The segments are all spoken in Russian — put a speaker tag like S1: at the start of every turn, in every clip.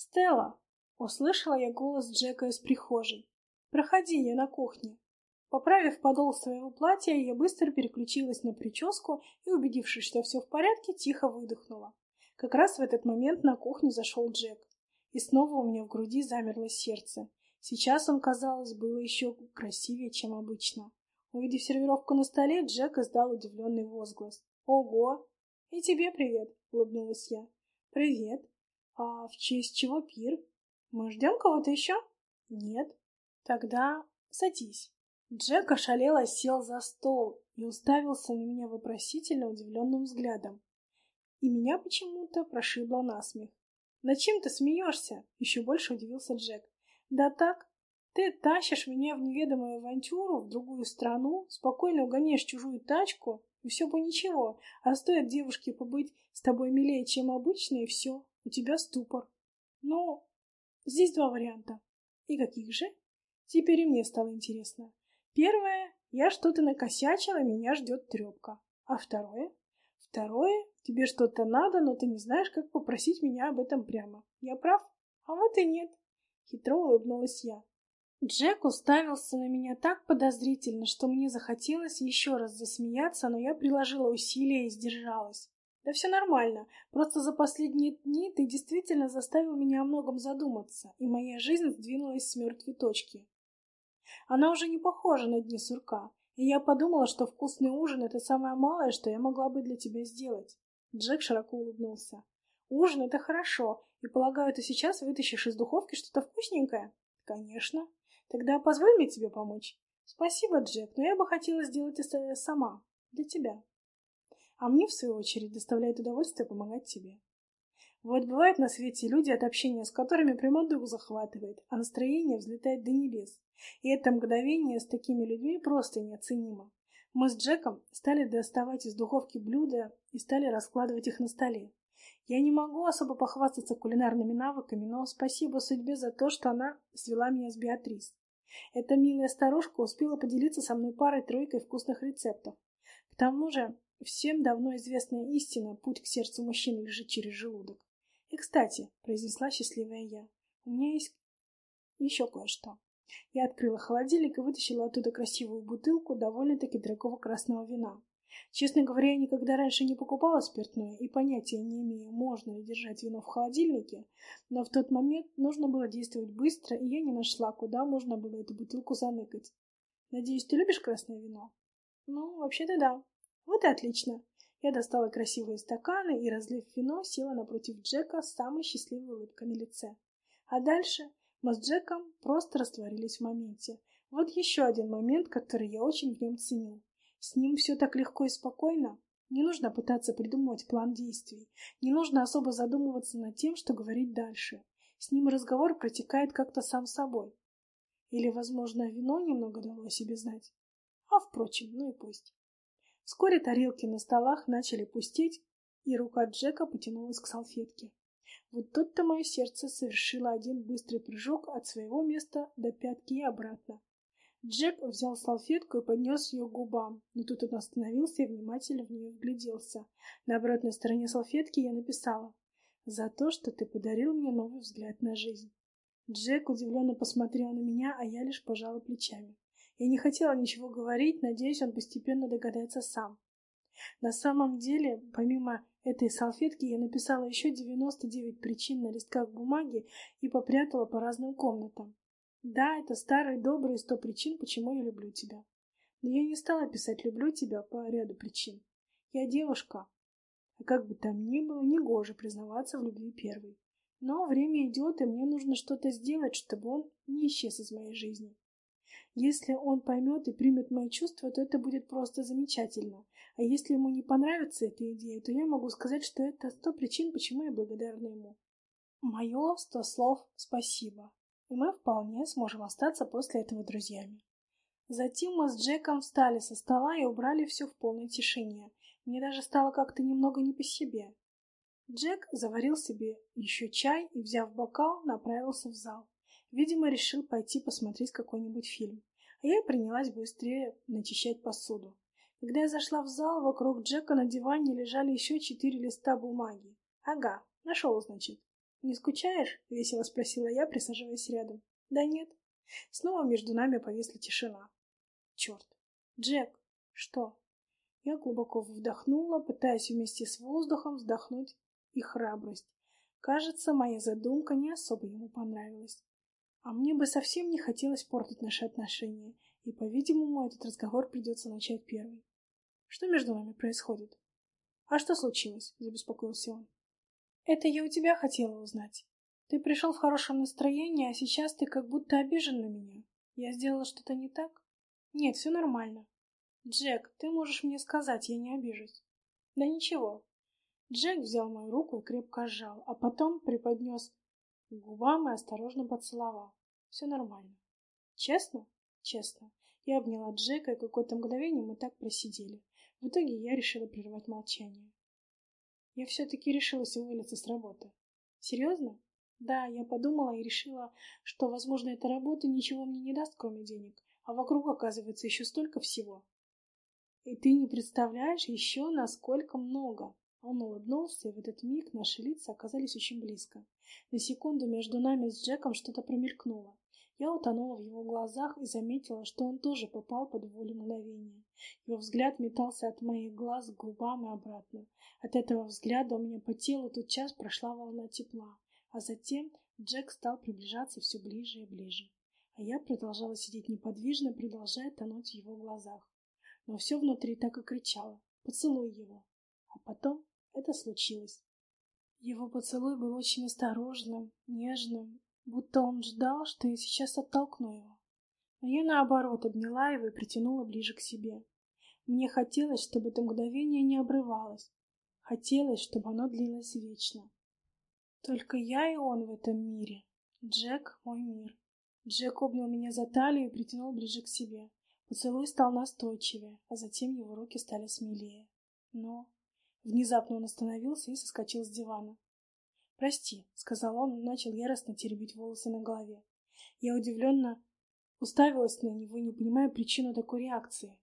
S1: «Стелла!» — услышала я голос Джека из прихожей. «Проходи, я на кухне». Поправив подол своего платья, я быстро переключилась на прическу и, убедившись, что все в порядке, тихо выдохнула. Как раз в этот момент на кухню зашел Джек. И снова у меня в груди замерло сердце. Сейчас он, казалось, было еще красивее, чем обычно. Увидев сервировку на столе, Джек издал удивленный возглас. «Ого! И тебе привет!» — улыбнулась я. «Привет! А в честь чего пир? Мы ждем кого-то еще?» «Нет». «Тогда садись». Джек ошалело сел за стол и уставился на меня вопросительно удивленным взглядом. И меня почему-то прошибло насмех. «Над чем ты смеешься?» — еще больше удивился Джек. «Да так, ты тащишь меня в неведомую авантюру, в другую страну, спокойно угоняешь чужую тачку, и все бы ничего, а стоит девушке побыть с тобой милее, чем обычно, и все, у тебя ступор. Ну, здесь два варианта. И каких же? Теперь и мне стало интересно. Первое, я что-то накосячила, меня ждет трепка. А второе? Второе, тебе что-то надо, но ты не знаешь, как попросить меня об этом прямо. Я прав? А вот и нет. Хитро улыбнулась я. Джек уставился на меня так подозрительно, что мне захотелось еще раз засмеяться, но я приложила усилия и сдержалась. Да все нормально, просто за последние дни ты действительно заставил меня о многом задуматься, и моя жизнь сдвинулась с мертвой точки. Она уже не похожа на дни сурка, и я подумала, что вкусный ужин — это самое малое, что я могла бы для тебя сделать. Джек широко улыбнулся. Ужин — это хорошо, и, полагаю, ты сейчас вытащишь из духовки что-то вкусненькое? Конечно. Тогда позволь мне тебе помочь. Спасибо, Джек, но я бы хотела сделать это сама, для тебя. А мне, в свою очередь, доставляет удовольствие помогать тебе. Вот бывают на свете люди, от общения с которыми прямо дух захватывает, а настроение взлетает до небес. И это мгновение с такими людьми просто неоценимо. Мы с Джеком стали доставать из духовки блюда и стали раскладывать их на столе. Я не могу особо похвастаться кулинарными навыками, но спасибо судьбе за то, что она свела меня с Беатрис. Эта милая старушка успела поделиться со мной парой-тройкой вкусных рецептов. К тому же, всем давно известная истина, путь к сердцу мужчины лежит через желудок. И, кстати, произнесла счастливая я, у меня есть еще кое-что. Я открыла холодильник и вытащила оттуда красивую бутылку довольно-таки дорогого красного вина. Честно говоря, я никогда раньше не покупала спиртное и понятия не имею, можно ли держать вино в холодильнике, но в тот момент нужно было действовать быстро, и я не нашла, куда можно было эту бутылку заныкать. Надеюсь, ты любишь красное вино? Ну, вообще-то да. Вот и отлично. Я достала красивые стаканы и, разлив вино, села напротив Джека с самой счастливой улыбкой на лице. А дальше мы с Джеком просто растворились в моменте. Вот еще один момент, который я очень в нем ценю. С ним все так легко и спокойно. Не нужно пытаться придумывать план действий. Не нужно особо задумываться над тем, что говорить дальше. С ним разговор протекает как-то сам собой. Или, возможно, вино немного дало о себе знать. А, впрочем, ну и пусть. Вскоре тарелки на столах начали пустеть, и рука Джека потянулась к салфетке. Вот тут-то мое сердце совершило один быстрый прыжок от своего места до пятки и обратно. Джек взял салфетку и поднес ее к губам, но тут он остановился и внимательно в нее вгляделся. На обратной стороне салфетки я написала «За то, что ты подарил мне новый взгляд на жизнь». Джек удивленно посмотрел на меня, а я лишь пожала плечами. Я не хотела ничего говорить, надеюсь, он постепенно догадается сам. На самом деле, помимо этой салфетки, я написала еще 99 причин на листках бумаги и попрятала по разным комнатам. Да, это старые добрые сто причин, почему я люблю тебя. Но я не стала писать «люблю тебя» по ряду причин. Я девушка, а как бы там ни было, негоже признаваться в любви первой. Но время идет, и мне нужно что-то сделать, чтобы он не исчез из моей жизни. Если он поймет и примет мои чувства, то это будет просто замечательно. А если ему не понравится эта идея, то я могу сказать, что это сто причин, почему я благодарна ему. Мое сто слов «спасибо» и мы вполне сможем остаться после этого друзьями. Затем мы с Джеком встали со стола и убрали все в полной тишине. Мне даже стало как-то немного не по себе. Джек заварил себе еще чай и, взяв бокал, направился в зал. Видимо, решил пойти посмотреть какой-нибудь фильм. А я принялась быстрее начищать посуду. Когда я зашла в зал, вокруг Джека на диване лежали еще четыре листа бумаги. Ага, нашел, значит. «Не скучаешь?» — весело спросила я, присаживаясь рядом. «Да нет». Снова между нами повисла тишина. «Черт! Джек!» «Что?» Я глубоко вдохнула, пытаясь вместе с воздухом вздохнуть и храбрость. Кажется, моя задумка не особо ему понравилась. А мне бы совсем не хотелось портить наши отношения, и, по-видимому, этот разговор придется начать первый. Что между нами происходит? А что случилось? Забеспокоился он. Это я у тебя хотела узнать. Ты пришел в хорошем настроении, а сейчас ты как будто обижен на меня. Я сделала что-то не так? Нет, все нормально. Джек, ты можешь мне сказать, я не обижусь. Да ничего. Джек взял мою руку и крепко сжал, а потом приподнес к губам и осторожно поцеловал. Все нормально. Честно? Честно. Я обняла Джека, и какое-то мгновение мы так просидели. В итоге я решила прервать молчание. Я все-таки решилась уволиться с работы. Серьезно? Да, я подумала и решила, что, возможно, эта работа ничего мне не даст, кроме денег, а вокруг оказывается еще столько всего. И ты не представляешь еще, насколько много. Он улыбнулся, и в этот миг наши лица оказались очень близко. На секунду между нами с Джеком что-то промелькнуло. Я утонула в его глазах и заметила, что он тоже попал под волю мгновения. Его взгляд метался от моих глаз к губам и обратно. От этого взгляда у меня по телу тотчас прошла волна тепла, а затем Джек стал приближаться все ближе и ближе. А я продолжала сидеть неподвижно, продолжая тонуть в его глазах. Но все внутри так и кричало «Поцелуй его!» А потом это случилось. Его поцелуй был очень осторожным, нежным, будто он ждал, что я сейчас оттолкну его. Но я, наоборот, обняла его и притянула ближе к себе. Мне хотелось, чтобы это мгновение не обрывалось. Хотелось, чтобы оно длилось вечно. Только я и он в этом мире. Джек — мой мир. Джек обнял меня за талию и притянул ближе к себе. Поцелуй стал настойчивее, а затем его руки стали смелее. Но Внезапно он остановился и соскочил с дивана. «Прости», — сказал он и начал яростно теребить волосы на голове. Я удивленно уставилась на него, не понимая причину такой реакции.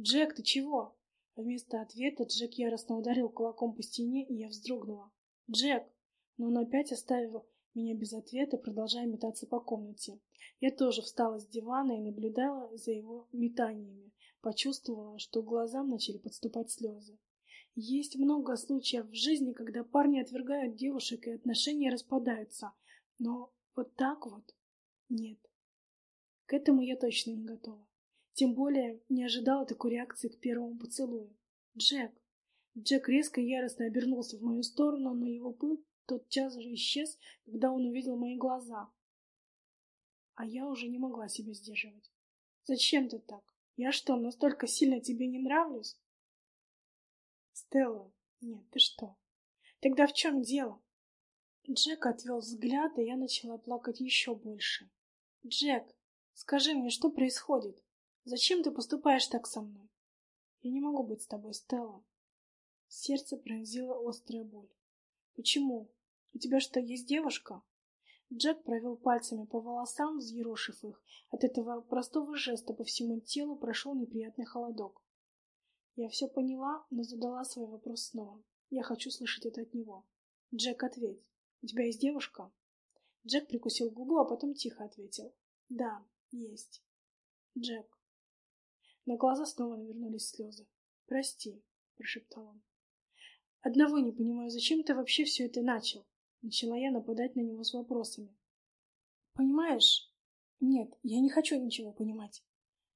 S1: «Джек, ты чего?» Вместо ответа Джек яростно ударил кулаком по стене, и я вздрогнула. «Джек!» Но он опять оставил меня без ответа, продолжая метаться по комнате. Я тоже встала с дивана и наблюдала за его метаниями. Почувствовала, что глазам начали подступать слезы. Есть много случаев в жизни, когда парни отвергают девушек и отношения распадаются. Но вот так вот нет. К этому я точно не готова. Тем более не ожидала такой реакции к первому поцелую. Джек. Джек резко и яростно обернулся в мою сторону, но его пыл тотчас же исчез, когда он увидел мои глаза. А я уже не могла себя сдерживать. Зачем ты так? Я что, настолько сильно тебе не нравлюсь? Стелла, нет, ты что? Тогда в чем дело? Джек отвел взгляд, и я начала плакать еще больше. Джек, скажи мне, что происходит? Зачем ты поступаешь так со мной? Я не могу быть с тобой, Стелла. Сердце пронзила острая боль. Почему? У тебя что, есть девушка? Джек провел пальцами по волосам, взъерошив их. От этого простого жеста по всему телу прошел неприятный холодок. Я все поняла, но задала свой вопрос снова. Я хочу слышать это от него. Джек, ответь. У тебя есть девушка? Джек прикусил губу, а потом тихо ответил. Да, есть. Джек. На глаза снова навернулись слезы. Прости, прошептал он. Одного не понимаю, зачем ты вообще все это начал? Начала я нападать на него с вопросами. Понимаешь? Нет, я не хочу ничего понимать.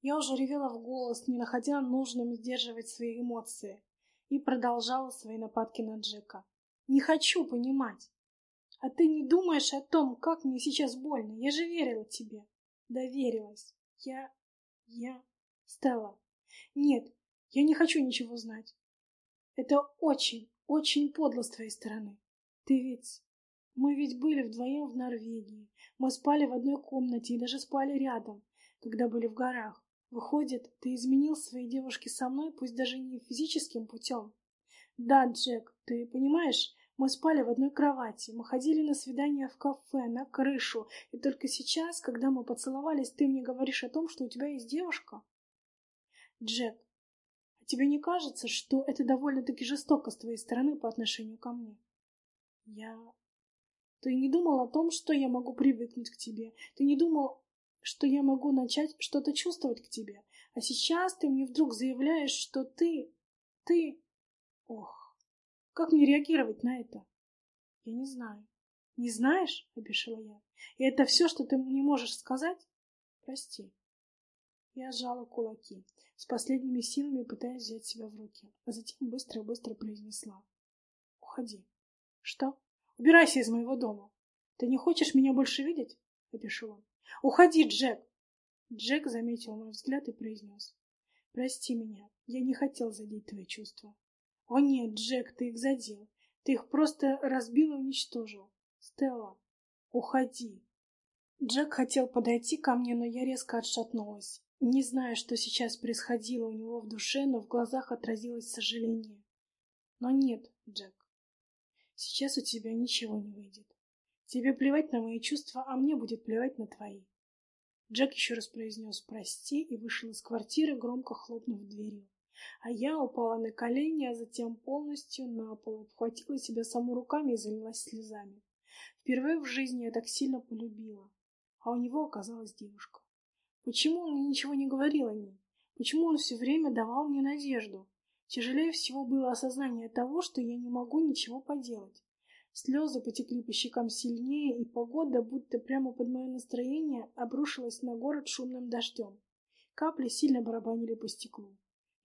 S1: Я уже ревела в голос, не находя нужным сдерживать свои эмоции, и продолжала свои нападки на Джека. «Не хочу понимать. А ты не думаешь о том, как мне сейчас больно? Я же верила тебе. Доверилась. Я... я... Стелла. Нет, я не хочу ничего знать. Это очень, очень подло с твоей стороны. Ты ведь... Мы ведь были вдвоем в Норвегии. Мы спали в одной комнате и даже спали рядом, когда были в горах. Выходит, ты изменил своей девушке со мной, пусть даже не физическим путем. Да, Джек, ты понимаешь, мы спали в одной кровати, мы ходили на свидания в кафе, на крышу, и только сейчас, когда мы поцеловались, ты мне говоришь о том, что у тебя есть девушка? Джек, а тебе не кажется, что это довольно-таки жестоко с твоей стороны по отношению ко мне? Я... Ты не думал о том, что я могу привыкнуть к тебе. Ты не думал, что я могу начать что-то чувствовать к тебе. А сейчас ты мне вдруг заявляешь, что ты... ты... Ох, как мне реагировать на это? Я не знаю. Не знаешь? — опешила я. И это все, что ты мне можешь сказать? Прости. Я сжала кулаки, с последними силами пытаясь взять себя в руки, а затем быстро-быстро произнесла. Уходи. Что? Убирайся из моего дома. Ты не хочешь меня больше видеть? Опешил он. Уходи, Джек! Джек заметил мой взгляд и произнес. Прости меня, я не хотел задеть твои чувства. О нет, Джек, ты их задел. Ты их просто разбил и уничтожил. Стелла, уходи. Джек хотел подойти ко мне, но я резко отшатнулась. Не знаю, что сейчас происходило у него в душе, но в глазах отразилось сожаление. Но нет, Джек, сейчас у тебя ничего не выйдет. Тебе плевать на мои чувства, а мне будет плевать на твои. Джек еще раз произнес «прости» и вышел из квартиры, громко хлопнув дверью. А я упала на колени, а затем полностью на пол, обхватила себя саму руками и залилась слезами. Впервые в жизни я так сильно полюбила, а у него оказалась девушка. Почему он ничего не говорил о ней? Почему он все время давал мне надежду? Тяжелее всего было осознание того, что я не могу ничего поделать. Слезы потекли по щекам сильнее, и погода, будто прямо под мое настроение, обрушилась на город шумным дождем. Капли сильно барабанили по стеклу.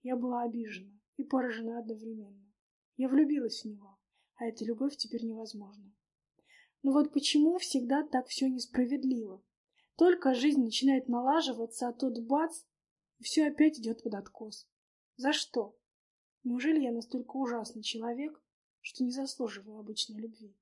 S1: Я была обижена и поражена одновременно. Я влюбилась в него, а эта любовь теперь невозможна. Но вот почему всегда так все несправедливо? Только жизнь начинает налаживаться, а тут бац, и все опять идет под откос. За что? Неужели я настолько ужасный человек, что не заслуживаю обычной любви?